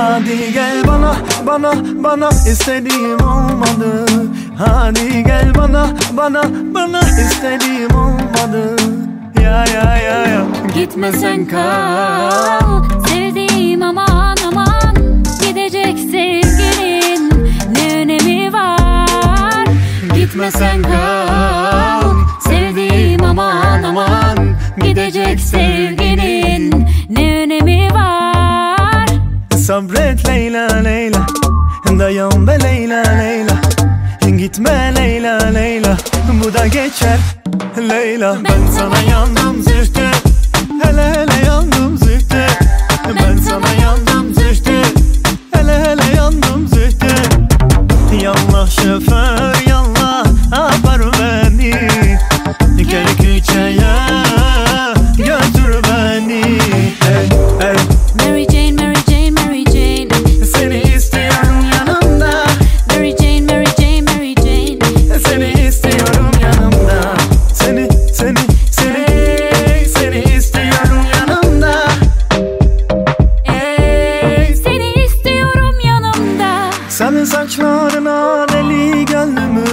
Hadi gel bana bana bana istediğim olmadı. Hadi gel bana bana bana istediğim olmadı. Ya ya ya ya. Gitme sen kal. Sevdiğim aman aman. Gidecek sevgilin Ne önemi var? Gitme sen kal. Sevdiğim aman aman. Gidecek sevgilin Leyla. Dayan be Leyla Leyla. Gitme Leyla Leyla. Bu da geçer Leyla. Ben sana yandım zühtü. Hele hele yandım zühtü. Ben sana yandım zühtü. Hele hele yandım zühtü. Yallah şoför Senin saçlarına deli gönlümü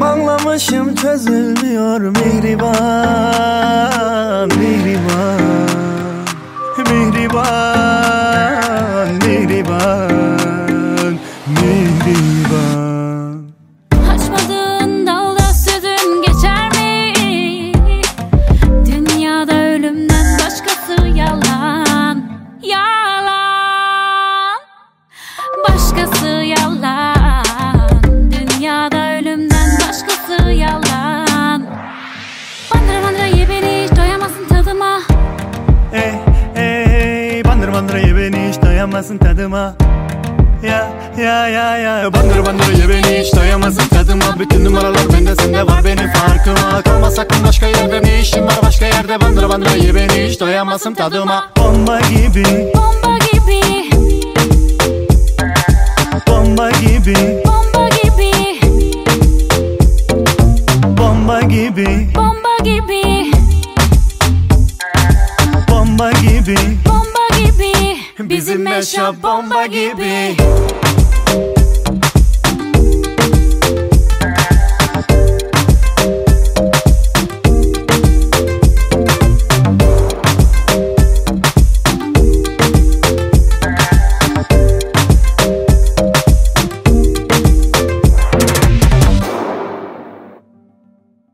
Bağlamışım çözülmüyor mihriban Mihriban Mihriban Mihriban Mihriban doyamazsın tadıma. Ya ya ya ya. Bandır bandır ye beni hiç doyamazsın tadıma. Bütün numaralar bende sende var benim farkıma. Kalma sakın başka yerde ne işin var başka yerde? Bandır bandır ye beni hiç doyamazsın tadıma. Bomba gibi. Bomba gibi. Bomba gibi. Bomba gibi. Bomba gibi. Bomba Bizim meşap bomba gibi